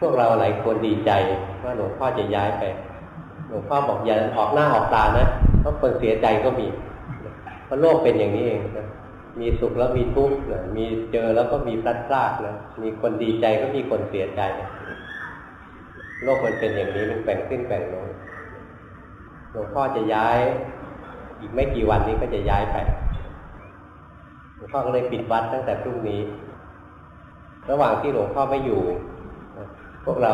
พวกเราหลายคนดีใจว่าหลวงพ่อจะย้ายไป หลวงพ่อบอกอย่าออกหน้าออกตานะเพราะคนเสียใจก็มีเพราะโลกเป็นอย่างนี้เองนะมีสุขแล้วมีทุกข์นะมีเจอแล้วก็มีพลัดพรากนะมีคนดีใจก็มีคนเสียใจ โลกมันเป็นอย่างนี้มันแบ่งขึ้นแบ่งลงหลวงพ่อจะย้าย อีกไม่กี่วันนี้ก็จะย้ายไปหลวงพ่อก็เลยปิดวัดตั้งแต่พรุ่งนี้ ระหว่างที่หลวงพ่อไม่อยู่ พวกเรา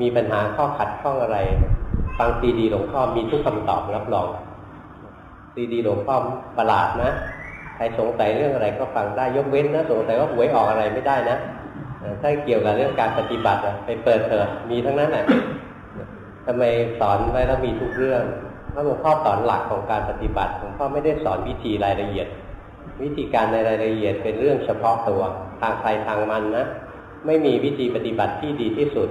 มีปัญหาข้อขัดข้องอะไรฟังซีดีหลวงพ่อมีทุกคำตอบรับรองซีดีหลวงพ่อประหลาดนะใครสงสัยเรื่องอะไรก็ฟังได้ยกเว้นนะสงสัยว่าหวยออกอะไรไม่ได้นะถ้าเกี่ยวกับเรื่องการปฏิบัติไปเปิดเถอะมีทั้งนั้นแหละทำไมสอนไว้แล้วมีทุกเรื่องเพราะหลวงพ่อสอนหลักของการปฏิบัติหลวงพ่อไม่ได้สอนวิธีรายละเอียด วิธีการในรายละเอียดเป็นเรื่องเฉพาะตัวทางใครทางมันนะ ไม่มีวิธีปฏิบัติที่ดีที่สุด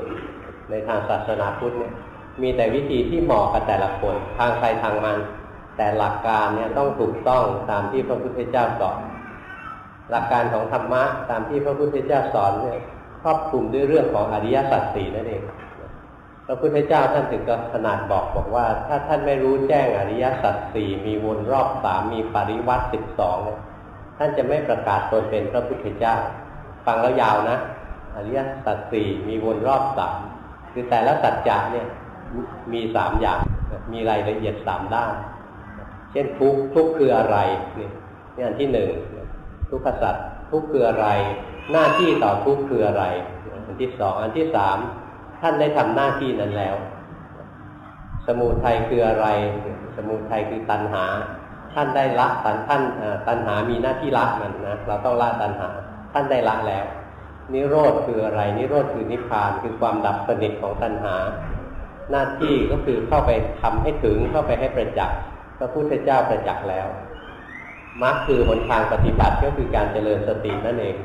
ในทางศาสนาพุทธเนี่ยมีแต่วิธีที่เหมาะกับแต่ละคนทางใครทางมัน แต่หลักการเนี่ยต้องถูกต้องตามที่พระพุทธเจ้าสอนหลักการของธรรมะตามที่พระพุทธเจ้าสอนเนี่ยครอบคลุมด้วยเรื่องของอริยสัจสี่นั่นเองพระพุทธเจ้าท่านถึงกับขนาดบอกบอกว่า ถ้าท่านไม่รู้แจ้งอริยสัจสี่มีวนรอบสามมีปริวัติสิบสองท่านจะไม่ประกาศตนเป็นพระพุทธเจ้า ฟังแล้วยาวนะ อริยสัจสี่มีวนรอบสามคือแต่ละสัจจะเนี่ยมีสามอย่างมีรายละเอียดสามด้าน เช่นทุกทุกคืออะไรนี่นี่อันที่หนึ่งทุกขสัตว์ทุกคืออะไร หน้าที่ต่อทุกคืออะไร อันที่สองอันที่สามท่านได้ทำหน้าที่นั้นแล้ว สมุทัยคืออะไร สมุทัยคือตัณหา ท่านได้ละตันท่านตัณหามีหน้าที่ละมันนะเราต้องละตัณหา ท่านได้ละแล้ว นิโรธคืออะไร นิโรธคือนิพพานคือความดับสนิทของตัณหา หน้าที่ก็คือเข้าไปทำให้ถึงเข้าไปให้ประจักษ์พระพุทธเจ้าประจักษ์แล้วมรรคคือหนทางปฏิบัติก็คือการเจริญสตินั่นเอง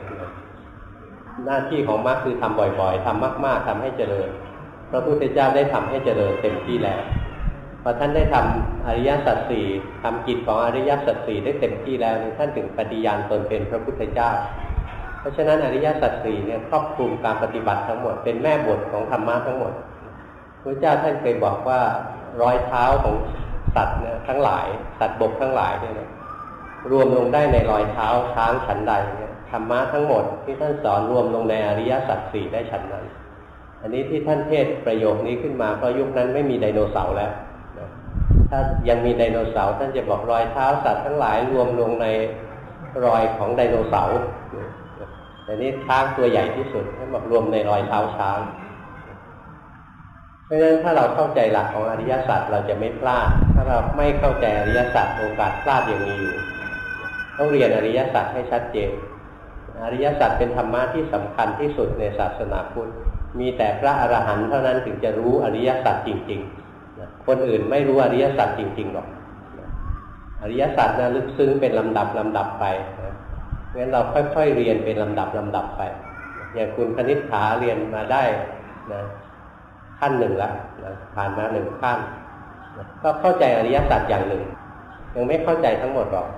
หน้าที่ของมรรคคือทำบ่อยๆทำมาก ๆทำให้เจริญ พระพุทธเจ้าได้ทำให้เจริญเต็มที่แล้วพอท่านได้ทำอริยสัจสี่ทำกิจของอริยสัจสี่ได้เต็มที่แล้วท่านถึงปฏิญาณตนเป็นพระพุทธเจ้า เพราะฉะนั้นอริยสัจสี่เนี่ยครอบคลุมการปฏิบัติทั้งหมดเป็นแม่บทของธรรมะทั้งหมดพระเจ้าท่านเคยบอกว่ารอยเท้าของสัตว์เนี่ยทั้งหลายสัตว์บกทั้งหลายเนี่ยรวมลงได้ในรอยเท้าช้างฉันใดเนี่ยธรรมะทั้งหมดที่ท่านสอนรวมลงในอริยสัจสี่ได้ฉันนั้น อันนี้ที่ท่านเทศประโยคนี้ขึ้นมาเพราะยุคนั้นไม่มีไดโนเสาร์แล้วถ้ายังมีไดโนเสาร์ท่านจะบอกรอยเท้าสัตว์ทั้งหลายรวมลงในรอยของไดโนเสาร์ แต่นี้ช้างตัวใหญ่ที่สุดท่านบอกรวมในรอยเท้าช้าง เพราะฉะนั้นถ้าเราเข้าใจหลักของอริยสัจเราจะไม่พลาด ถ้าเราไม่เข้าใจอริยสัจโอกาสพลาดอย่างมีอยู่ต้องเรียนอริยสัจให้ชัดเจน อริยสัจเป็นธรรมะที่สำคัญที่สุดในศาสนาพุทธ มีแต่พระอรหันต์เท่านั้นถึงจะรู้อริยสัจจริง ๆ คนอื่นไม่รู้อริยสัจจริงๆหรอก อริยสัจนะลึกซึ้งเป็นลำดับลำดับไป งั้นเราค่อย ๆ เรียนเป็นลำดับลำดับไปอย่างคุณคณิษฐาเรียนมาได้นะขั้นหนึ่งแล้วผ่านมาหนึ่งขั้นก็เข้าใจอริยสัจอย่างหนึ่ง ยังไม่เข้าใจทั้งหมดหรอก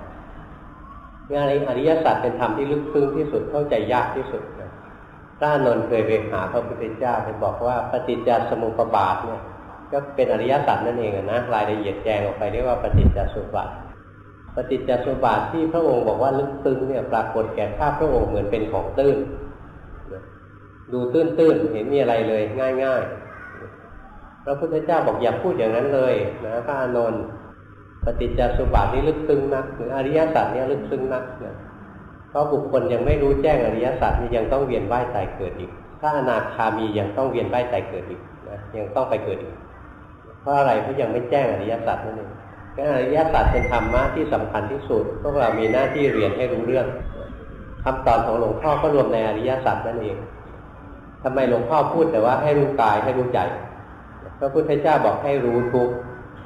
งานอริยสัจเป็นธรรมที่ลึกซึ้งที่สุดเข้าใจยากที่สุดนะพระนนท์เคยไปหาพระพุทธเจ้าไปบอกว่าปฏิจจสมุปบาทเนี่ย ก็เป็นอริยสัจนั่นเองนะรายละเอียดแจงออกไปเรียกว่าปฏิจจสมุปบาท ปฏิจจสมุปบาทที่พระองค์บอกว่าลึกซึ้งเนี่ยปรากฏแก่ข้าพระองค์เหมือนเป็นของตื้นดูตื้นๆเห็นมีอะไรเลยง่ายๆพระพุทธเจ้าบอกอย่าพูดอย่างนั้นเลยนะพระอานนท์ปฏิจจสุบาทนี่ลึกซึ้งนักหรืออริยสัจนี่ลึกซึ้งนักนะเพราะบุคคลยังไม่รู้แจ้งอริยสัจนี่ยังต้องเวียนว่ายตายเกิดอีก ถ้าอนาคามียังต้องเวียนว่ายตายเกิดอีกนะยังต้องไปเกิดอีก เพราะอะไรเพราะยังไม่แจ้งอริยสัจนั่นเอง ก็อริยสัจเป็นธรรมะที่สำคัญที่สุด พวกเรามีหน้าที่เรียนให้รู้เรื่องคำตอนของหลวงพ่อก็รวมในอริยสัจนั่นเองทำไมหลวงพ่อพูดแต่ว่าให้รู้กายให้รู้ใจพระพุทธเจ้าบอกให้รู้ทุก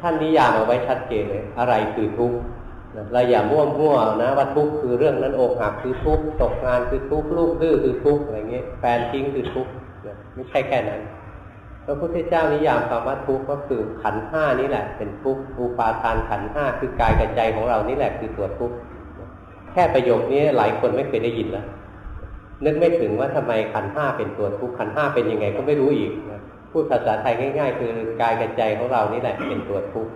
ท่านนิยามเอาไว้ชัดเจนเลยอะไรคือทุกเราอย่ามั่วมั่วนะว่าทุกคือเรื่องนั้นอกหักคือทุกตกงานคือทุกลูกดื้อคือทุกอะไรเงี้ยแฟนทิ้งคือทุกไม่ใช่แค่นั้น ระพุทธเจ้านิยามคำว่าทุกข์ก็คือขันห้านี่แหละ เป็นทุกข์อุปาทานขันห้าคือกายกับใจของเรานี่แหละคือตัวทุกข์แค่ประโยคนี้หลายคนไม่เคยได้ยินแล้วนึกไม่ถึงว่าทำไมขันห้าเป็นตัวทุกข์ขันห้าเป็นยังไงก็ไม่รู้อีกพูดภาษาไทยง่ายๆ คือกายกับใจของเรานี่แหละเป็นตัวทุกข์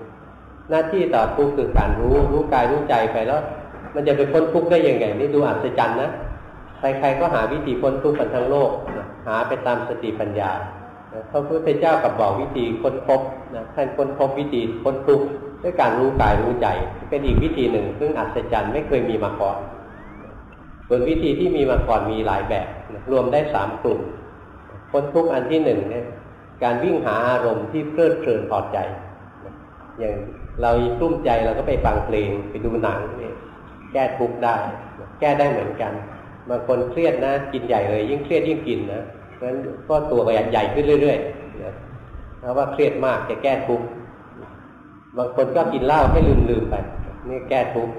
หน้าที่ต่อทุกข์คือการรู้รู้กายรู้ใจไปแล้ว มันจะไปพ้นทุกข์ได้ยังไงนี่ดูอัศจรรย์นะใครๆก็หาวิธีพ้นทุกข์กันทั้งโลกหาไปตามสติปัญญา พระพุทธเจ้ากับบอกวิธีค้นพบนะท่านค้นพบวิธีพ้นทุกข์ด้วยการรู้กายรู้ใจเป็นอีกวิธีหนึ่ง ซึ่งอัศจรรย์ไม่เคยมีมาก่อนส่วนวิธีที่มีมาก่อนมีหลายแบบ รวมได้สามกลุ่มพ้นทุกข์อันที่หนึ่งเนี่ยการวิ่งหาอารมณ์ที่เพลิดเพลินพอใจ อย่างเราตุ้มใจเราก็ไปฟังเพลงไปดูหนังนี่แก้ทุกข์ได้ แก้ได้เหมือนกันบางคนเครียดนะ กินใหญ่เลย ยิ่งเครียดยิ่งกินนะ นั้นก็ตัวใหญ่ขึ้นเรื่อยๆนะเพราะว่าเครียดมากจะแก้ทุกข์บางคนก็กินเหล้าให้ลืมๆไป นี่แก้ทุกข์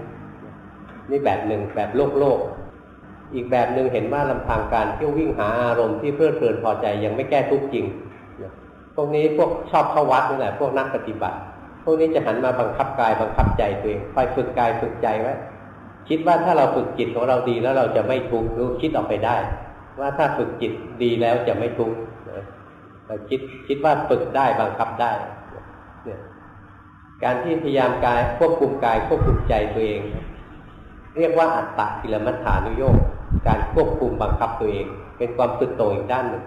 นี่แบบหนึ่งแบบโลกโลก อีกแบบหนึ่งเห็นว่าลำพังการเที่ยววิ่งหาอารมณ์ที่เพลิดเพลินพอใจยังไม่แก้ทุกข์จริงพวกนี้พวกชอบเข้าวัดนี่แหละพวกนักปฏิบัติ พวกนี้จะหันมาบังคับกายบังคับใจตัวเองคอยฝึกกายฝึกใจไว้คิดว่าถ้าเราฝึกจิตของเราดีแล้วเราจะไม่ทุกข์รู้คิดออกไปได้ ว่าถ้าฝึกจิตดีแล้วจะไม่ทุกข์เราคิดคิดว่าฝึกได้บังคับได้เนี่ยการที่พยายามกายควบคุมกายควบคุมใจตัวเอง เรียกว่าอัตตะกิลมัฏฐานุโยกการควบคุมบังคับตัวเอง เป็นความสุดโต่งอีกด้านหนึ่ง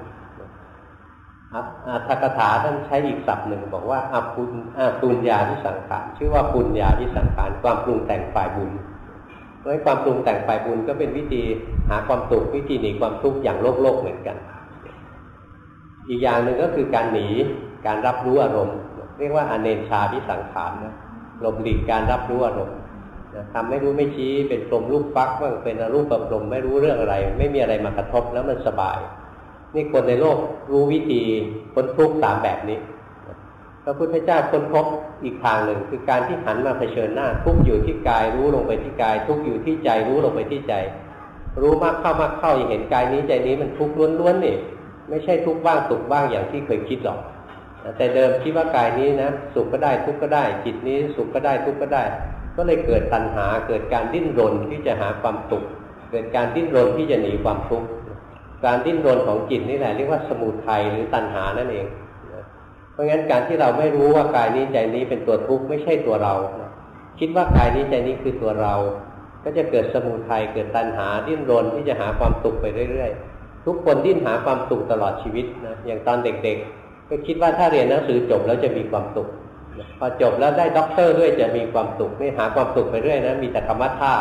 อัตถกถาท่านใช้อีกศัพท์หนึ่ง บอกว่าอาปุญอาปุญญาที่สังขารชื่อว่าปุญญาที่สังขารความปรุงแต่งฝ่ายบุญ เพราะความปรุงแต่งฝ่ายบุญก็เป็นวิธีหาความสุขวิธีหนีความทุกข์อย่างโลกโลกเหมือนกัน อีกอย่างหนึ่งก็คือการหนีการรับรู้อารมณ์ เรียกว่าอเนชาที่สังขารนะหลบหลีกการรับรู้อารมณ์ทำไม่รู้ไม่ชี้เป็นกลมรูปฟักบ้างเป็นอรูปแบบกลมไม่รู้เรื่องอะไร ไม่มีอะไรมากระทบแล้วมันสบาย นี่คนในโลกรู้วิธีพ้นทุกข์สามแบบนี้พระพุทธเจ้าค้นพบ อีกทางหนึ่งคือการที่หันมาเผชิญหน้า ทุกอยู่ที่กายรู้ลงไปที่กาย ทุกอยู่ที่ใจรู้ลงไปที่ใจ รู้มากเข้ามากเข้าเห็นกายนี้ใจนี้มันทุกข์ล้วนๆนี่ไม่ใช่ทุกข์บ้างสุขบ้างอย่างที่เคยคิดหรอกแต่เดิมคิดว่ากายนี้นะสุขก็ได้ทุกข์ก็ได้ จิตนี้สุขก็ได้ทุกข์ก็ได้ ก็เลยเกิดตัณหาเกิดการดิ้นรนที่จะหาความสุขเกิดการดิ้นรนที่จะหนีความทุกข์การดิ้นรนของจิตนี่แหละเรียกว่าสมุทัยหรือตัณหานั่นเองเราะงั้นการที่เราไม่รู้ว่ากายนี้ใจนี้เป็นตัวทุกข์ไม่ใช่ตัวเรา คิดว่ากายนี้ใจนี้คือตัวเรา ก็จะเกิดสมุทัยเกิดตัณหาดิ้นรนที่จะหาความสุขไปเรื่อยๆ ทุกคนดิ้นหาความสุขตลอดชีวิตนะอย่างตอนเด็กๆ ก็คิดว่าถ้าเรียนหนังสือจบแล้วจะมีความสุข พอจบแล้วได้ด็อกเตอร์ด้วยจะมีความสุขไม่หาความสุขไปเรื่อยนะมีแต่ธรรมะท่า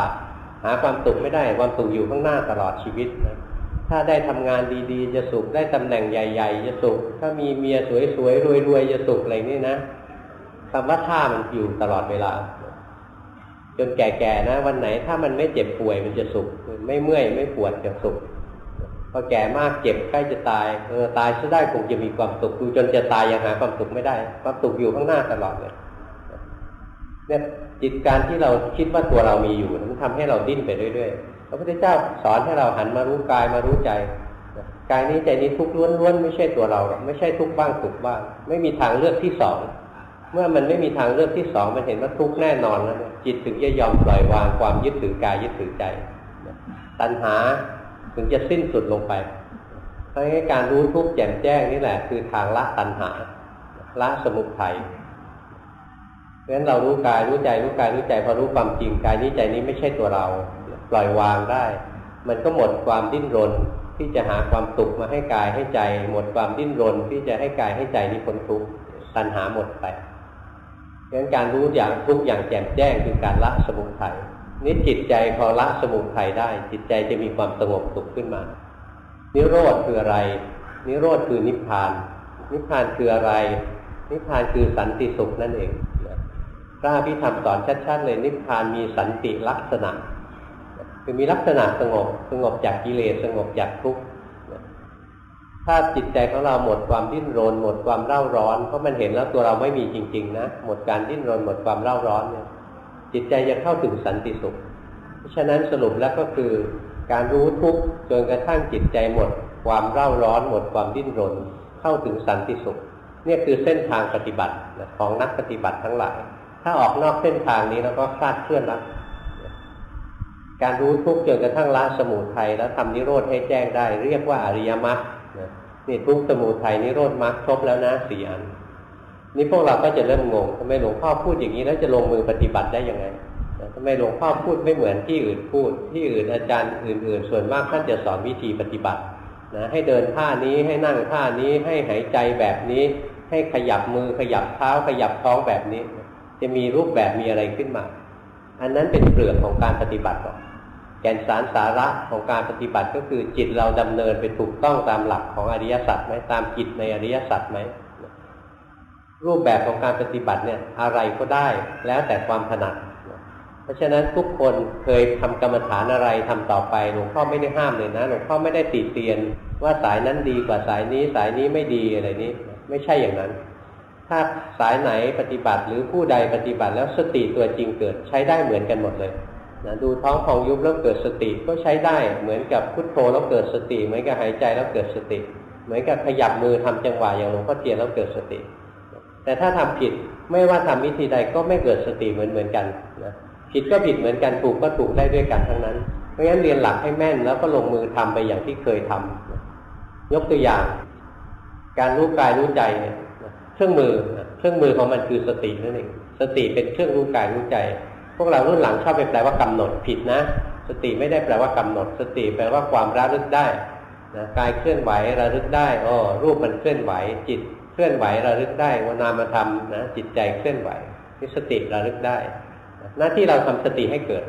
หาความสุขไม่ได้ความสุขอยู่ข้างหน้าตลอดชีวิตนะ ถ้าได้ทำงานดีๆ จะสุขได้ตำแหน่งใหญ่ ๆ จะสุข ถ้ามีเมียสวยๆรวยๆจะสุขอะไรนี่นะคำว่าท่ามันอยู่ตลอดเวลา จนแก่ๆนะ วันไหนถ้ามันไม่เจ็บป่วยมันจะสุข ไม่เมื่อยไม่ปวดจะสุขพอแก่มากเจ็บใกล้จะตายเออตายซะได้คงจะมีความสุขดูจนจะตายยังหาความสุขไม่ได้ความสุขอยู่ข้างหน้าตลอดเลยเนี่ยจิตการที่เราคิดว่าตัวเรามีอยู่มันทำให้เราดิ้นไปเรื่อยๆ พระพุทธเจ้าสอนให้เราหันมารู้กายมารู้ใจกายนี้ใจนี้ทุกข์ล้วนๆไม่ใช่ตัวเราไม่ใช่ทุกข์บ้างสุขบ้าง ไม่มีทางเลือกที่สองเมื่อมันไม่มีทางเลือกที่สองมันเห็นว่าทุกข์แน่นอนแล้วจิตถึงจะยอมปล่อยวางความยึดถือกายยึดถือใจตัณหาถึงจะสิ้นสุดลงไปเพราะงั้นการรู้ทุกข์แจ่มแจ้งนี่แหละ คือทางละตัณหาละสมุทัยเพราะฉะนั้นเรารู้กายรู้ใจรู้กายรู้ใจพอรู้ความจริงกายนี้ใจนี้ไม่ใช่ตัวเรา ปล่อยวางได้ มันก็หมดความดิ้นรนที่จะหาความสุขมาให้กายให้ใจ หมดความดิ้นรนที่จะให้กายให้ใจนี้พ้นทุกข์ตัณหาหมดไปดังนั้นการรู้อย่างทุกอย่างแจ่มแจ้งคือการละสมุทัยนี่จิตใจพอละสมุทัยได้ จิตใจจะมีความสงบสุขขึ้นมา นิโรธคืออะไร นิโรธคือนิพพาน นิพพานคืออะไร นิพพานคือสันติสุขนั่นเองพระพิธรรมสอนชัดๆเลยนิพพานมีสันติลักษณะ คือมีลักษณะสงบสงบจากกิเลสสงบจากทุกข์ถ้าจิตใจของเราหมดความดิ้นรน หมดความเร่าร้อนเพราะมันเห็นแล้วตัวเราไม่มีจริง ๆ นะหมดการดิ้นรนหมดความเร่าร้อนเนี่ย จิตใจจะเข้าถึงสันติสุข เพราะฉะนั้นสรุปแล้วก็คือการรู้ทุกข์จนกระทั่งจิตใจหมด ความเร่าร้อน หมดความดิ้นรน เข้าถึงสันติสุข เนี่ยคือเส้นทางปฏิบัติของนักปฏิบัติทั้งหลาย ถ้าออกนอกเส้นทางนี้แล้วก็คลาดเคลื่อนแล้ว การรู้ทุกข์จนกระทั่งละสมุทัยแล้วทำนิโรธให้แจ้งได้ เรียกว่าอริยมรรคนี่ทุกสมุทัยนิโรธมรรคครบแล้วนะสี่อันนี่พวกเราก็จะเริ่มงงทำไมหลวงพ่อพูดอย่างนี้แล้วจะลงมือปฏิบัติได้ยังไงทำไมหลวงพ่อพูดไม่เหมือนที่อื่นพูด ที่อื่นอาจารย์อื่น ๆ ส่วนมากท่านจะสอนวิธีปฏิบัตินะให้เดินท่านี้ให้นั่งท่านี้ให้หายใจแบบนี้ ให้ขยับมือขยับเท้าขยับท้องแบบนี้ จะมีรูปแบบมีอะไรขึ้นมา อันนั้นเป็นเปลือกของการปฏิบัติหรอกแก่นสารสาระของการปฏิบัติก็คือจิตเราดำเนินไปถูกต้องตามหลักของอริยสัจไหมตามกิจในอริยสัจไหมรูปแบบของการปฏิบัติเนี่ยอะไรก็ได้แล้วแต่ความถนัดเพราะฉะนั้นทุกคนเคยทำกรรมฐานอะไรทำต่อไปหลวงพ่อไม่ได้ห้ามเลยนะหลวงพ่อไม่ได้ติเตียนว่าสายนั้นดีกว่าสายนี้สายนี้ไม่ดีอะไรนี้ ไม่ใช่อย่างนั้น ถ้าสายไหนปฏิบัติหรือผู้ใดปฏิบัติแล้วสติตัวจริงเกิดใช้ได้เหมือนกันหมดเลยนะดูท้องพองยุบแล้วเกิดสติก็ใช้ได้เหมือนกับพุทโธแล้วเกิดสติเหมือนกับหายใจแล้วเกิดสติ เหมือนกับขยับมือทำจังหวะอย่างหลวงพ่อเทียนแล้วเกิดสติ แต่ถ้าทำผิดไม่ว่าทำวิธีใดก็ไม่เกิดสติเหมือนเหมือนกันนะผิดก็ผิดเหมือนกันถูกก็ถูกได้ด้วยกันทั้งนั้นเพราะฉะนั้นเรียนหลักให้แม่นแล้วก็ลงมือทำไปอย่างที่เคยทำยกตัวอย่าง การรู้กายรู้ใจเนี่ย เครื่องมือเครื่องมือของมันคือสตินั่นเองสติเป็นเครื่องรู้กายรู้ใจ พวกเรารุ่นหลังชอบไปแปลว่ากำหนดผิดนะ สติไม่ได้แปลว่ากำหนด สติแปลว่าความระลึกได้นะกายเคลื่อนไหวระลึกได้อ๋อรูปมันเคลื่อนไหว จิตเคลื่อนไหวระลึกได้วานามธรรมนะจิตใจเคลื่อนไหวนี่สติระลึกได้ หน้าที่เราทำสติให้เกิด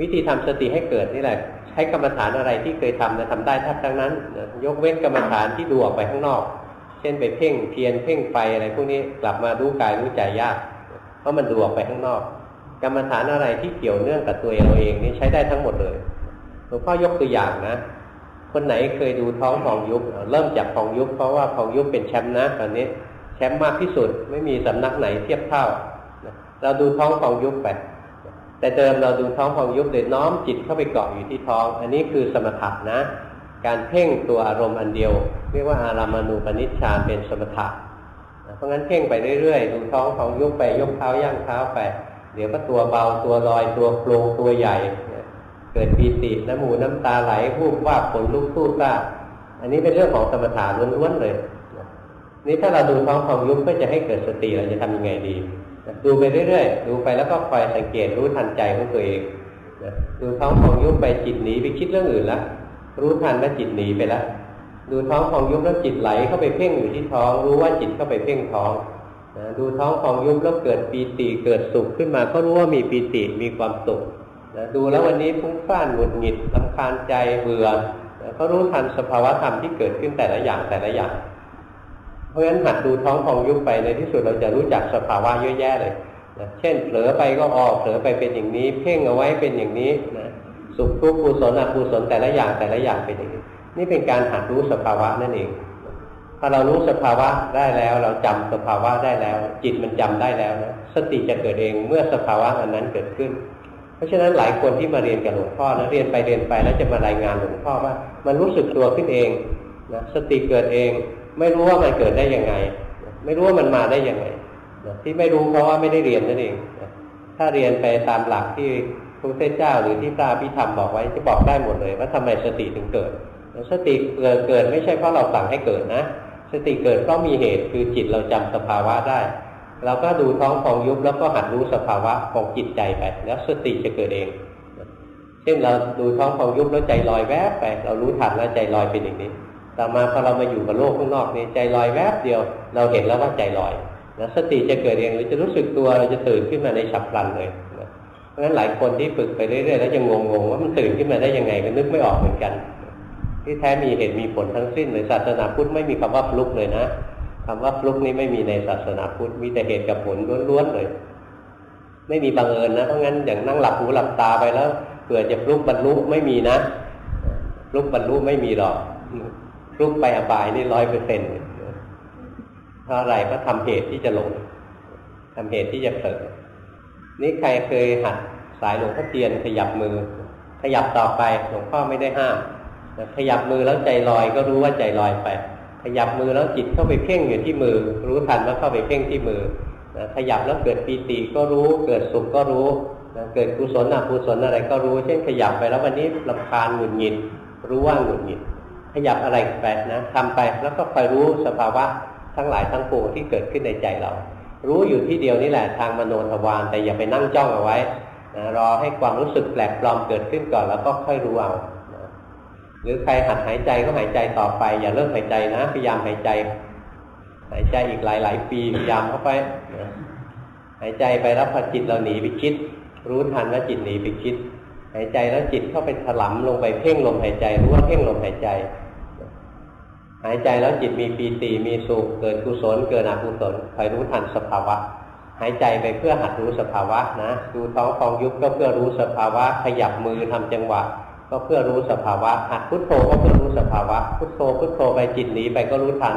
วิธีทำสติให้เกิดนี่แหละ ใช้กรรมฐานอะไรที่เคยทำนะทำได้ทัทั้งนั้นยกเว้นกรรมฐานที่ดูออกไปข้างนอก เช่นไปเพ่งเพียนเพ่งไฟอะไรพวกนี้กลับมารู้กายรู้ใจยาก เพราะมันดูออกไปข้างนอก กรรมฐานอะไรที่เกี่ยวเนื่องกับตัวเราเองนี่ใช้ได้ทั้งหมดเลยหลวงพ่อยกตัวอย่างนะ คนไหนเคยดูท้องพองยุบเริ่มจากพองยุบเพราะว่าพองยุบเป็นแชมป์นะตอนนี้แชมป์มากที่สุดไม่มีสำนักไหนเทียบเท่าเราดูท้องพองยุบไปแต่เดิมเราดูท้องพองยุบโดยน้อมจิตเข้าไปเกาะอยู่ที่ท้อง อันนี้คือสมถะนะ การเพ่งตัวอารมณ์อันเดียว เรียกว่าอารามานูปนิชฌานเป็นสมถะเพราะงั้นเพ่งไปเรื่อยๆดูท้องพองยุบไปยกเท้าย่างเท้าไป เดี๋ยวก็ตัวเบาตัวลอยตัวโปร่งตัวใหญ่ เกิดปีติน้ำมูน้ำตาไหลพูบว่าผลลุกสู้ซ่าอันนี้เป็นเรื่องของสมถะล้วนๆเลยนี่ถ้าเราดูท้องพองยุบเพื่อจะให้เกิดสติเราจะทำยังไงดี ดูไปเรื่อยๆ ดูไปแล้วก็คอยสังเกตรู้ทันใจของตัวเองดูท้องพองยุบไปจิตหนีไปคิดเรื่องอื่นแล้ว รู้ทันแล้วจิตหนีไปแล้วดูท้องพองยุบแล้วจิตไหลเข้าไปเพ่งอยู่ที่ท้อง รู้ว่าจิตเข้าไปเพ่งท้องนะดูท้องพองยุบแล้วเกิดปีติเกิดสุขขึ้นมา ก็รู้ว่ามีปีติมีความสุขนะดูแล้ววันนี้ฟุ้งซ่านหงุดหงิดลำคาญใจเบื่อนะก็รู้ทันสภาวะธรรมที่เกิดขึ้นแต่ละอย่างแต่ละอย่าง เพราะฉะนั้นหัดดูท้องพองยุบไปในที่สุดเราจะรู้จักสภาวะเยอะแยะเลยนะเช่นเผลอไปก็ออกเผลอไปเป็นอย่างนี้ เพ่งเอาไว้เป็นอย่างนี้นะ สุขทุกข์กุศลอกุศลแต่ละอย่างแต่ละอย่างเป็นอย่างนี้นี่เป็นการหัดรู้สภาวะนั่นเองถ้าเรารู้สภาวะได้แล้ว เราจำสภาวะได้แล้ว จิตมันจำได้แล้วนะสติจะเกิดเองเมื่อสภาวะอันนั้นเกิดขึ้น เพราะฉะนั้นหลายคนที่มาเรียนกับหลวงพ่อนะเรียนไปเรียนไปแล้วจะมารายงานหลวงพ่อว่า มันรู้สึกตัวขึ้นเองนะสติเกิดเอง ไม่รู้ว่ามันเกิดได้ยังไง ไม่รู้ว่ามันมาได้ยังไงที่ไม่รู้เพราะว่าไม่ได้เรียนนั่นเองถ้าเรียนไปตามหลักที่ พระพุทธเจ้าหรือที่พระพิธรรมบอกไว้จะบอกได้หมดเลย ว่าทำไมสติถึงเกิดสติเกิดเกิดไม่ใช่เพราะเราสั่งให้เกิดนะ สติเกิดเพราะมีเหตุคือจิตเราจำสภาวะได้เราก็ดูท้องฟองยุบแล้วก็หัดรู้สภาวะของจิตใจไป แล้วสติจะเกิดเอง เช่นเราดูท้องฟองยุบแล้วใจลอยแวบไป เรารู้ทันแล้วใจลอยเป็นอย่างนี้ ต่อมาพอเรามาอยู่กับโลกข้างนอกนี่ใจลอยแวบเดียว เราเห็นแล้วว่าใจลอยนะสติจะเกิดเองหรือจะรู้สึกตัวเราจะตื่นขึ้นมาในฉับพลันเลย เพราะฉะนั้นหลายคนที่ฝึกไปเรื่อยๆแล้วยังงงๆว่ามันตื่นขึ้นมาได้ยังไงก็นึกไม่ออกเหมือนกัน ที่แท้มีเหตุมีผลทั้งสิ้นเลยศาสนาพุทธไม่มีคำว่าฟลุกเลยนะคำว่าฟลุกนี้ไม่มีในศาสนาพุทธมีแต่เหตุกับผลล้วนๆเลย ไม่มีบังเอิญนะเพราะงั้นอย่างนั่งหลับหูหลับตาไปแล้วเผื่อจะฟลุกบรรลุไม่มีนะฟลุกบรรลุไม่มีหรอกลุกไปอบายนี่ร้อยเปอร์เซ็นต์เพราะอะไรก็ทำเหตุที่จะหลงทำเหตุที่จะเผลอ นี่ใครเคยหัดสายหลวงพ่อเตียนขยับมือ ขยับต่อไปหลวงพ่อไม่ได้ห้ามขยับมือแล้วใจลอยก็รู้ว่าใจลอยไป ขยับมือแล้วจิตเข้าไปเพ่งอยู่ที่มือ รู้ทันว่าเข้าไปเพ่งที่มือขยับแล้วเกิดปีติก็รู้ เกิดสุขก็รู้เกิดกุศลอกุศลอะไรก็รู้ เช่นขยับไปแล้ววันนี้ลำคาญหงุดหงิด รู้ว่าหงุดหงิด ขยับอะไรไปนะทำไปแล้วก็คอยรู้สภาวะทั้งหลายทั้งปวงที่เกิดขึ้นในใจเรา รู้อยู่ที่เดียวนี่แหละทางมโนทวารแต่อย่าไปนั่งจ้องเอาไว้นะรอให้ความรู้สึกแปลกปลอมเกิดขึ้นก่อนแล้วก็ค่อยรู้เอานะหรือใครหัดหายใจก็หายใจต่อไป อย่าเลิกหายใจนะพยายามหายใจ หายใจอีกหลายๆปีพยายามเข้าไปนะหายใจไปแล้วพอจิตเราหนีไปคิด รู้ทันว่าจิตหนีไปคิด หายใจแล้วจิตเข้าไปถลำลงไปเพ่งลมหายใจรู้ว่าเพ่งลมหายใจ หายใจแล้วจิตมีปีติมีสุขเกิดกุศลเกิดอกุศลคอยรู้ทันสภาวะ หายใจไปเพื่อหัดรู้สภาวะนะดูท้องฟองยุบก็เพื่อรู้สภาวะ ขยับมือทำจังหวะ ก็เพื่อรู้สภาวะ หัดพุทโธก็เพื่อรู้สภาวะ พุทโธพุทโธไปจิตหนีไปก็รู้ทัน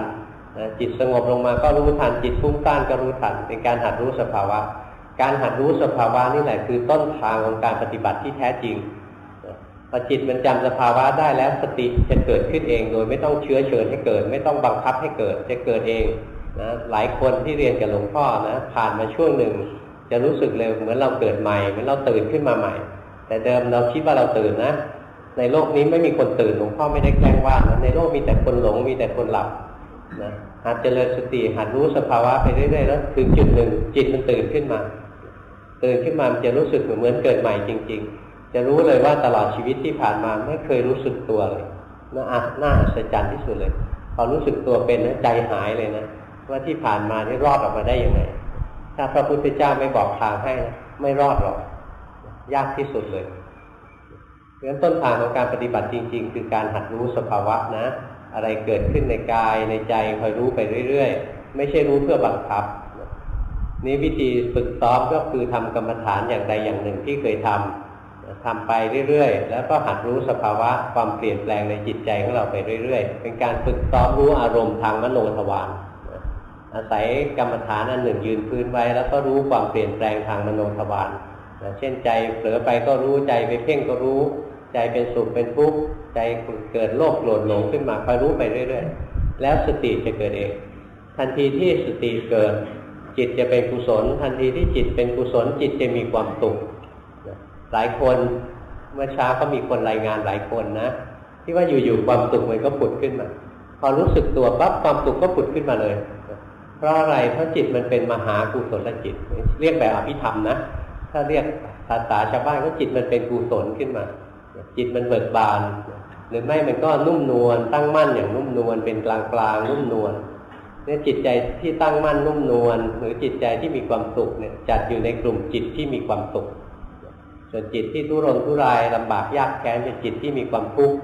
นะจิตสงบลงมาก็รู้ทันจิตฟุ้งซ่านก็รู้ทัน เป็นการหัดรู้สภาวะ การหัดรู้สภาวะนี่แหละคือต้นทางของการปฏิบัติที่แท้จริง พอจิตมันจำสภาวะได้แล้วสติจะเกิดขึ้นเองโดยไม่ต้องเชื้อเชิญให้เกิด ไม่ต้องบังคับให้เกิดจะเกิดเองนะหลายคนที่เรียนกับหลวงพ่อนะผ่านมาช่วงหนึ่ง จะรู้สึกเร็วเหมือนเราเกิดใหม่เหมือนเราตื่นขึ้นมาใหม่ แต่เดิมเราคิดว่าเราตื่นนะ ในโลกนี้ไม่มีคนตื่นหลวงพ่อไม่ได้แกล้งว่านะในโลกมีแต่คนหลงมีแต่คนหลับนะหัดเจริญสติหัดรู้สภาวะไปเรื่อยๆแล้วถึงจุดหนึ่งจิตมันตื่นขึ้นมา ตื่นขึ้นมามันจะรู้สึกเหมือนเกิดใหม่จริง ๆ จะรู้เลยว่าตลอดชีวิตที่ผ่านมาไม่เคยรู้สึกตัวเลยน่าน่าอัศจรรย์ที่สุดเลยพอรู้สึกตัวเป็นนะใจหายเลยนะว่าที่ผ่านมานี่รอดออกมาได้ยังไง ถ้าพระพุทธเจ้าไม่บอกทางให้นะไม่รอดหรอกยากที่สุดเลยเพราะฉะนั้นต้นทางของการปฏิบัติจริง ๆ คือการหัดรู้สภาวะนะ อะไรเกิดขึ้นในกายในใจคอยรู้ไปเรื่อยๆ ไม่ใช่รู้เพื่อบังคับนี้วิธีฝึกซ้อมก็คือทำกรรมฐานอย่างใดอย่างหนึ่งที่เคยทำ ทำไปเรื่อยๆ แล้วก็หัดรู้สภาวะความเปลี่ยนแปลงในจิตใจของเราไปเรื่อย ๆ เป็นการฝึกซ้อมรู้อารมณ์ทางมโนทวารอาศัยกรรมฐานอันหนึ่งยืนพื้นไว้ แล้วก็รู้ความเปลี่ยนแปลงทางมโนทวารเช่นใจเผลอไปก็รู้ใจไปเพ่งก็รู้ ใจเป็นสุขเป็นทุกข์ใจเกิดโลภโกรธหลงขึ้นมาคอยรู้ไปเรื่อย ๆ แล้วสติจะเกิดเอง ทันทีที่สติเกิด จิตจะเป็นกุศล ทันทีที่จิตเป็นกุศลจิตจะมีความสุข หลายคนเมื่อเช้าก็มีคนรายงานหลายคนนะ ที่ว่าอยู่ๆความสุขมันก็ผุดขึ้นมาพอรู้สึกตัวปั๊บความสุขก็ผุดขึ้นมาเลย เพราะอะไรเพราะจิตมันเป็นมหากุศลจิต เรียกแบบอภิธรรมนะถ้าเรียกภาษาชาวบ้านก็จิตมันเป็นกุศลขึ้นมา จิตมันเบิกบาน หรือไม่มันก็นุ่มนวลตั้งมั่นอย่างนุ่มนวลเป็นกลางกลางนุ่มนวลเนี่ยจิตใจที่ตั้งมั่นนุ่มนวลหรือจิตใจที่มีความสุขเนี่ยจัดอยู่ในกลุ่มจิตที่มีความสุข ส่วนจิตที่ทุรนทุรายลำบากยากแค้นเป็นจิตที่มีความทุกข์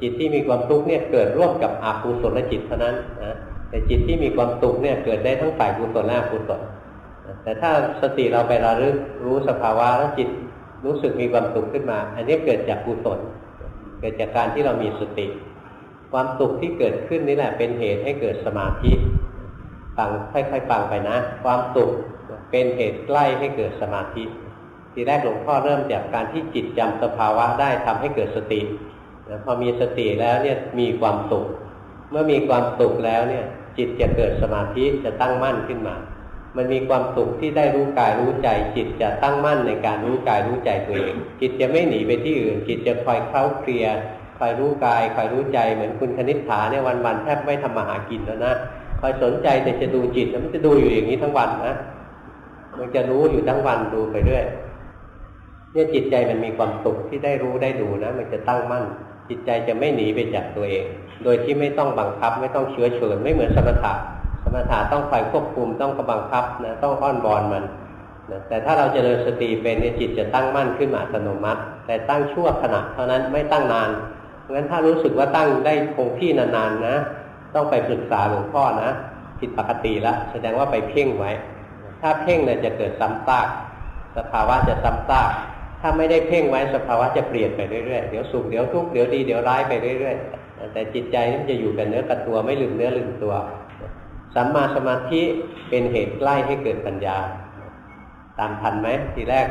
จิตที่มีความทุกข์เนี่ยเกิดร่วมกับอกุศลจิตเท่านั้นนะแต่จิตที่มีความสุขเนี่ยเกิดได้ทั้งฝ่ายกุศลและอกุศลแต่ถ้าสติเราไประลึกรู้สภาวะแล้วจิตรู้สึกมีความสุขขึ้นมา อันนี้เกิดจากกุศลเกิดจากการที่เรามีสติ ความสุขที่เกิดขึ้นนี่แหละเป็นเหตุให้เกิดสมาธิฟังค่อยๆฟังไปนะ ความสุขเป็นเหตุใกล้ให้เกิดสมาธิ ทีแรกหลวงพ่อเริ่มจากการที่จิตจำสภาวะได้ทำให้เกิดสติพอมีสติแล้วเนี่ยมีความสุข เมื่อมีความสุขแล้วเนี่ย จิตจะเกิดสมาธิจะตั้งมั่นขึ้นมา มันมีความสุขที่ได้รู้กายรู้ใจ จิตจะตั้งมั่นในการรู้กายรู้ใจตัวเองจิตจะไม่หนีไปที่อื่น จิตจะคอยเข้าเคลียร์คอยรู้กายคอยรู้ใจเหมือนคุณคณิษฐาเนี่ยวันๆแทบไม่ทำมาหากินแล้วนะคอยสนใจแต่จะดูจิตแล้วมันจะดูอยู่อย่างนี้ทั้งวันนะมันจะรู้อยู่ทั้งวันดูไปเรื่อย เนี่ยจิตใจมันมีความสุขที่ได้รู้ได้ดูนะ มันจะตั้งมั่น จิตใจจะไม่หนีไปจากตัวเอง โดยที่ไม่ต้องบังคับ ไม่ต้องเชื้อเชิญไม่เหมือนสมถะสมถะต้องคอยควบคุมต้องกบังคับนะต้องอ้อนบอนมันนะแต่ถ้าเราจเจริญสติเป็นเนี่ยจิตจะตั้งมั่นขึ้นมาอัตโนมัติ แต่ตั้งชั่วขณะเท่านั้นไม่ตั้งนานเพราะฉะนั้นถ้ารู้สึกว่าตั้งได้คงที่นานๆนะ ต้องไปปรึกษาหลวงพ่อนะผิดปกติแล้วแสดงว่าไปเพ่งไว้ ถ้าเพ่งเนี่ยจะเกิดซ้ำซากสภาวะจะซ้ำซาก ถ้าไม่ได้เพ่งไว้สภาวะจะเปลี่ยนไปเรื่อยๆ เดี๋ยวสุขเดี๋ยวทุกข์เดี๋ยวดีเดี๋ยวร้ายไปเรื่อยๆ แต่จิตใจนี่จะอยู่กับเนื้อกับตัวไม่ลืมเนื้อลืมตัว สัมมาสมาธิเป็นเหตุใกล้ให้เกิดปัญญา ตามทันไหมทีแรก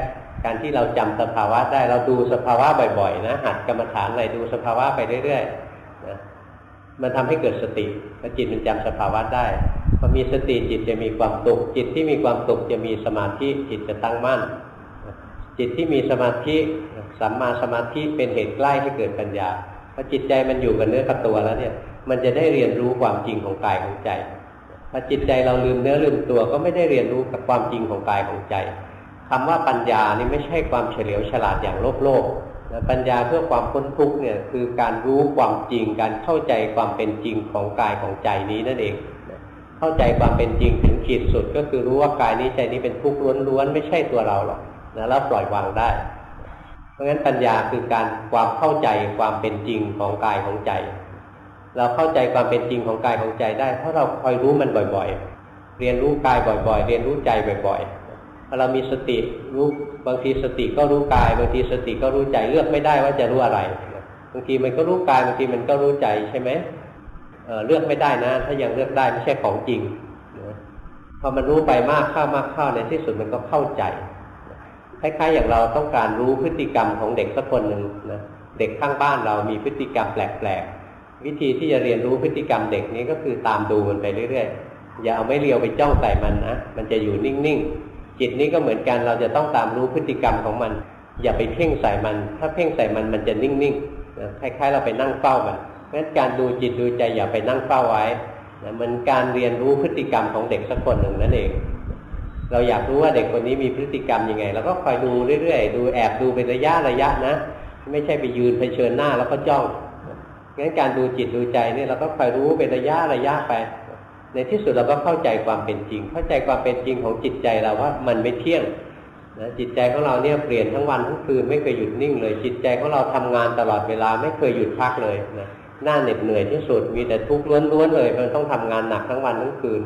การที่เราจำสภาวะได้เราดูสภาวะบ่อยๆ นะหัดกรรมฐานอะไรดูสภาวะไปเรื่อยๆนะมันทำให้เกิดสติพอจิตมันจำสภาวะได้พอมีสติจิตจะมีความสุขจิตที่มีความสุขจะมีสมาธิจิตจะตั้งมั่น จิตที่มีสมาธิสัมมาสมาธิเป็นเหตุใกล้ให้เกิดปัญญาพอจิตใจมันอยู่กับเนื้อกับตัวแล้วเนี่ย มันจะได้เรียนรู้ความจริงของกายของใจพอจิตใจเราลืมเนื้อลืมตัวก็ไม่ได้เรียนรู้กับความจริงของกายของใจคำว่าปัญญานี่ไม่ใช่ความเฉลียวฉลาดอย่างโลกโลกปัญญาเพื่อความพ้นทุกข์เนี่ยคือการรู้ความจริงการเข้าใจความเป็นจริงของกายของใจนี้นั่นเองเข้าใจความเป็นจริงถึงขีดสุด ก็คือรู้ว่ากายนี้ใจนี้เป็นทุกข์ล้วนๆไม่ใช่ตัวเราหรอก นะแล้วปล่อยวางได้ เพราะฉะนั้นปัญญาคือการความเข้าใจความเป็นจริงของกายของใจ เราเข้าใจความเป็นจริงของกายของใจได้เพราะเราคอยรู้มันบ่อยๆ เรียนรู้กายบ่อย ๆ เรียนรู้ใจบ่อยๆพอเรามีสติรู้บางทีสติก็รู้กาย บางทีสติก็รู้ใจเลือกไม่ได้ว่าจะรู้อะไรบางทีมันก็รู้กายบางทีมันก็รู้ใจใช่ไหมเเลือกไม่ได้นะ ถ้ายังเลือกได้ไม่ใช่ของจริงพอมันรู้ไปมากเข้ามากเข้าในที่สุดมันก็เข้าใจ คล้ายๆ อย่างเราต้องการรู้พฤติกรรมของเด็กสักคนหนึ่งนะเด็กข้างบ้านเรามีพฤติกรรมแปลกๆวิธีที่จะเรียนรู้พฤติกรรมเด็กนี้ก็คือตามดูมันไปเรื่อยๆ อย่าเอาไม่เลียวไปจ้องใส่มันนะมันจะอยู่นิ่งๆ จิตนี้ก็เหมือนกันเราจะต้องตามรู้พฤติกรรมของมัน อย่าไปเพ่งใส่มัน ถ้าเพ่งใส่มันมันจะนิ่งๆคล้ายๆ เราไปนั่งเฝ้ามันเพราะฉะนั้นการดูจิตดูใจอย่าไปนั่งเฝ้าไว้เหมือนการเรียนรู้พฤติกรรมของเด็กสักคนหนึ่งนั่นเอง เราอยากรู้ว่าเด็กคนนี้มีพฤติกรรมยังไงเราก็คอยดูเรื่อยๆ ดูแอบดูเป็นระยะระยะนะ ไม่ใช่ไปยืนเผชิญหน้าแล้วก็จ้องงั้นการดูจิตดูใจนี่เราก็คอยรู้เป็นระยะระยะไป ในที่สุดเราก็เข้าใจความเป็นจริง เข้าใจความเป็นจริงของจิตใจเราว่ามันไม่เที่ยงนะจิตใจของเราเนี่ยเปลี่ยนทั้งวันทั้งคืนไม่เคยหยุดนิ่งเลย จิตใจของเราทำงานตลอดเวลาไม่เคยหยุดพักเลยนะหน้าเหน็ดเหนื่อยที่สุดมีแต่ทุกข์ล้วนๆเลยมันต้องทำงานหนักทั้งวันทั้งคืน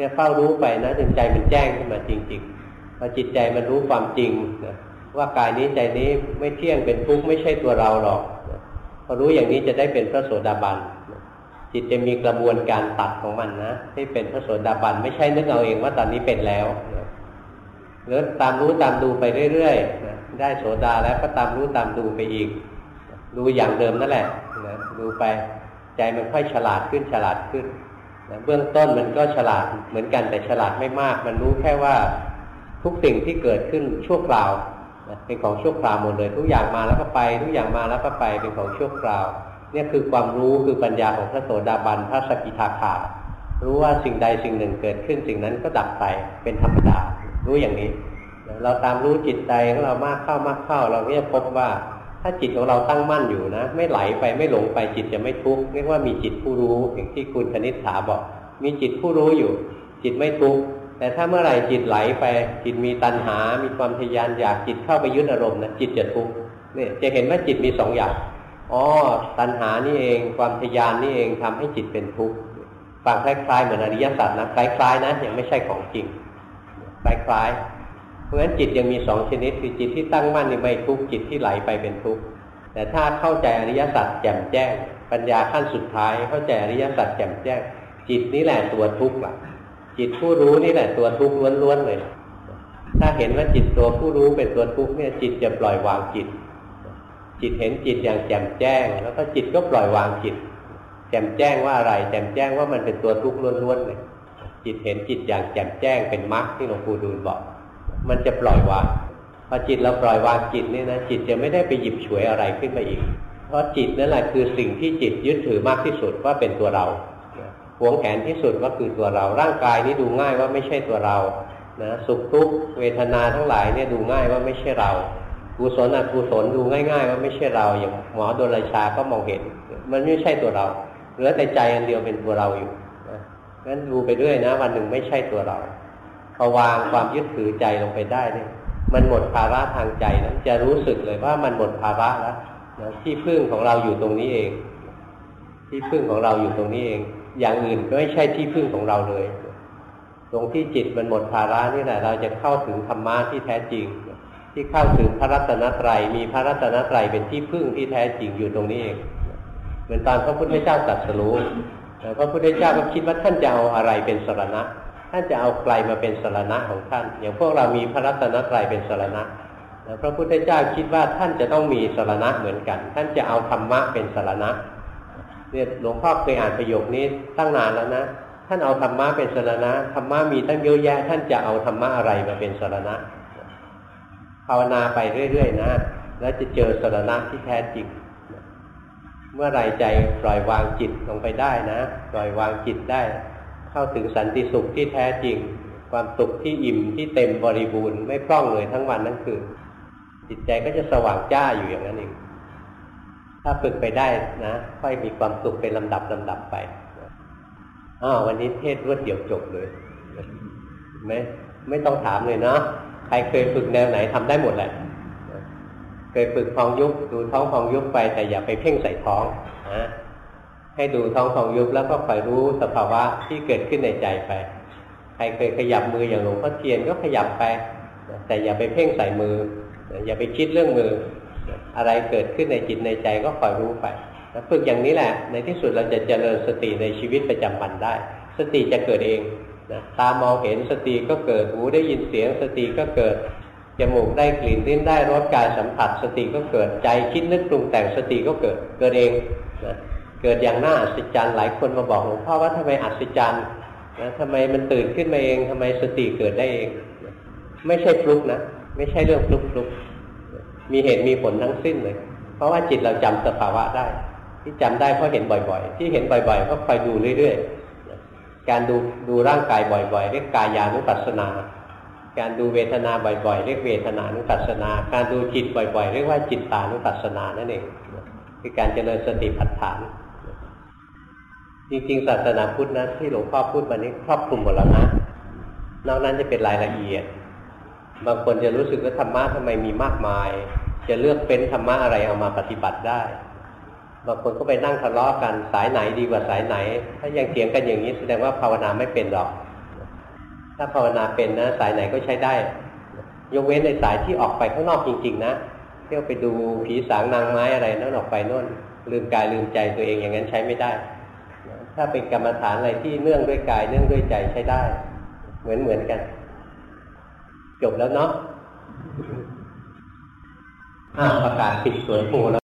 เนี่ยเฝ้ารู้ไปนะจนใจมันแจ้งขึ้นมาจริงๆพอจิตใจมันรู้ความจริงนะว่ากายนี้ใจนี้ไม่เที่ยงเป็นทุกข์ไม่ใช่ตัวเราหรอกพอรู้อย่างนี้จะได้เป็นพระโสดาบันจิตจะมีกระบวนการตัดของมันนะให้เป็นพระโสดาบันไม่ใช่นึกเอาเองว่าตอนนี้เป็นแล้วหรือตามรู้ตามดูไปเรื่อยๆได้โสดาแล้วก็ตามรู้ตามดูไปอีก ดูอย่างเดิมนั่นแหละดูไปใจมันค่อยฉลาดขึ้นฉลาดขึ้น เบื้องต้นมันก็ฉลาดเหมือนกันแต่ฉลาดไม่มาก มันรู้แค่ว่าทุกสิ่งที่เกิดขึ้นชั่วคราวเป็นของชั่วคราวหมดเลย ทุกอย่างมาแล้วก็ไป ทุกอย่างมาแล้วก็ไปเป็นของชั่วคราวเนี่ยคือความรู้คือปัญญาของพระโสดาบันพระสกิทาคารู้ว่าสิ่งใดสิ่งหนึ่งเกิดขึ้นสิ่งนั้นก็ดับไปเป็นธรรมดา รู้อย่างนี้ เราตามรู้จิตใจของเรามากเข้ามากเข้า เราก็จะพบว่า ถ้าจิตของเราตั้งมั่นอยู่นะ ไม่ไหลไปไม่หลงไปจิตจะไม่ทุกข์เรียกว่ามีจิตผู้รู้อย่างที่คุณคณิษฐาบอก มีจิตผู้รู้อยู่ จิตไม่ทุกข์แต่ถ้าเมื่อไหร่จิตไหลไป จิตมีตัณหา มีความทยานอยากจิตเข้าไปยึดอารมณ์นะจิตจะทุกข์เนี่ยจะเห็นว่าจิตมีสองอย่างอ๋อตัณหานี่เองความทยานนี่เองทำให้จิตเป็นทุกข์ฟังคล้ายๆเหมือนอริยสัจนะคล้ายๆนะยังไม่ใช่ของจริงคล้ายๆ เพราะฉะนั้นจิตยังมีสองชนิด คือจิตที่ตั้งมั่นนี่ไม่ทุกข์จิตที่ไหลไปเป็นทุกข์แต่ถ้าเข้าใจอริยสัจแจ่มแจ้ง ปัญญาขั้นสุดท้าย เข้าใจอริยสัจแจ่มแจ้ง จิตนี่แหละตัวทุกข์ล่ะ จิตผู้รู้นี่แหละตัวทุกข์ล้วนๆเลย ถ้าเห็นว่าจิตตัวผู้รู้เป็นตัวทุกข์เนี่ยจิตจะปล่อยวางจิต จิตเห็นจิตอย่างแจ่มแจ้ง แล้วก็จิตก็ปล่อยวางจิต แจ่มแจ้งว่าอะไร แจ่มแจ้งว่ามันเป็นตัวทุกข์ล้วนๆเลยจิตเห็นจิตอย่างแจ่มแจ้งเป็นมรรคที่หลวงปู่ดูลบอก มันจะปล่อยวางพอจิตเราปล่อยวางจิตนี่นะจิตจะไม่ได้ไปหยิบฉวยอะไรขึ้นมาอีก เพราะจิตนั่นแหละคือสิ่งที่จิตยึดถือมากที่สุดว่าเป็นตัวเราหวงแขนที่สุดว่าคือตัวเรา ร่างกายนี้ดูง่ายว่าไม่ใช่ตัวเรานะสุขทุกข์เวทนาทั้งหลายเนี่ยดูง่ายว่าไม่ใช่เรากุศลอกุศลดูง่าย ๆ ว่าไม่ใช่เรา อย่างหมอโดนราชาก็มองเห็น มันไม่ใช่ตัวเราเหลือแต่ใจอันเดียวเป็นตัวเราอยู่งั้นดูไปด้วยนะ วันหนึ่งไม่ใช่ตัวเรา พอวางความยึดถือใจลงไปได้เนี่ยมันหมดภาระทางใจนะจะรู้สึกเลยว่ามันหมดภาระแล้วนะที่พึ่งของเราอยู่ตรงนี้เอง ที่พึ่งของเราอยู่ตรงนี้เอง อย่างอื่นก็ไม่ใช่ที่พึ่งของเราเลย ตรงที่จิตมันหมดภาระนี่แหละ เราจะเข้าถึงธรรมะที่แท้จริง ที่เข้าถึงพระรัตนตรัยมีพระรัตนตรัยเป็นที่พึ่งที่แท้จริงอยู่ตรงนี้เองเหมือนตอนพระพุทธเจ้าตรัสรู้พระพุทธเจ้าก็คิดว่าท่านจะเอาอะไรเป็นสรณะ ท่านจะเอาใครมาเป็นสารณะของท่าน อย่างพวกเรามีพระรัตนตรัยเป็นสารณะพระพุทธเจ้าคิดว่าท่านจะต้องมีสารณะเหมือนกัน ท่านจะเอาธรรมะเป็นสารณะเนี่ยหลวงพ่อเคยอ่านประโยคนี้ตั้งนานแล้วนะท่านเอาธรรมะเป็นสารณะธรรมะมีตั้งเยอะแยะ ท่านจะเอาธรรมะอะไรมาเป็นสารณะคาวนาไปเรื่อยๆนะแล้วจะเจอสรณะที่แท้จริงเมื่อไรใจปล่อยวางจิตลงไปได้นะ ปล่อยวางจิตได้ เข้าถึงสันติสุขที่แท้จริง ความสุขที่อิ่มที่เต็มบริบูรณ์ไม่พร่องเลยทั้งวันทั้งคืนจิตใจก็จะสว่างจ้าอยู่อย่างนั้นเองถ้าฝึกไปได้นะค่อยมีความสุขเป็นลำดับลำดับไปอ้าววันนี้เทศรวดเดียวจบเลยไหมไม่ต้องถามเลยเนาะใครเคยฝึกแนวไหนทำได้หมดแหละเคยฝึกท้องยุบดูท้องพองยุบไปแต่อย่าไปเพ่งใส่ท้องนะ ให้ดูท้องพองยุบแล้วก็คอยรู้สภาวะที่เกิดขึ้นในใจไป ใครเคยขยับมืออย่างหลวงพ่อเทียนก็ขยับไป แต่อย่าไปเพ่งใส่มือ อย่าไปคิดเรื่องมือ อะไรเกิดขึ้นในจิตในใจก็คอยรู้ไปฝึกอย่างนี้แหละ ในที่สุดเราจะเจริญสติในชีวิตประจำวันได้ สติจะเกิดเองนะตามองเห็นสติก็เกิด หูได้ยินเสียงสติก็เกิด จมูกได้กลิ่นลิ้นได้รสกายสัมผัส สติก็เกิด ใจคิดนึกปรุงแต่งสติก็เกิด เกิดเองนะ เกิดอย่างน่าอัศจรรย์หลายคนมาบอกหลวงพ่อว่าทำไมอัศจรรย์นะทำไมมันตื่นขึ้นมาเองทำไมสติเกิดได้เอง ไม่ใช่ฟลุกนะไม่ใช่เรื่องฟลุกฟลุกมีเหตุมีผลทั้งสิ้นเลย เพราะว่าจิตเราจำสภาวะได้ ที่จำได้เพราะเห็นบ่อย ๆ ที่เห็นบ่อยๆ ก็คอยดูเรื่อยๆ การดูดูร่างกายบ่อยๆ เรียกกายานุปัสสนา การดูเวทนาบ่อยๆ เรียกเวทนานุปัสสนา การดูจิตบ่อยๆ เรียกว่าจิตตานุปัสสนานั่นเองคือการเจริญสติปัฏฐาน จริงๆศาสนาพุทธนะที่หลวงพ่อพูดมานี้ครอบคลุมหมดแล้วนะนอกนั้นจะเป็นรายละเอียด บางคนจะรู้สึกว่าธรรมะทำไมมีมากมาย จะเลือกเป็นธรรมะอะไรเอามาปฏิบัติได้ บางคนก็ไปนั่งทะเลาะกันสายไหนดีกว่าสายไหน ถ้ายังเถียงกันอย่างนี้แสดงว่าภาวนาไม่เป็นหรอก ถ้าภาวนาเป็นนะ สายไหนก็ใช้ได้ ยกเว้นในสายที่ออกไปข้างนอกจริง ๆ นะเที่ยวไปดูผีสางนางไม้อะไรนั่นออกไปนู่นลืมกายลืมใจตัวเองอย่างนั้นใช้ไม่ได้ ถ้าเป็นกรรมฐานอะไรที่เนื่องด้วยกายเนื่องด้วยใจใช้ได้ เหมือนเหมือนกัน จบแล้วเนาะอ่าประกาศปิดสวนหมูแล้ว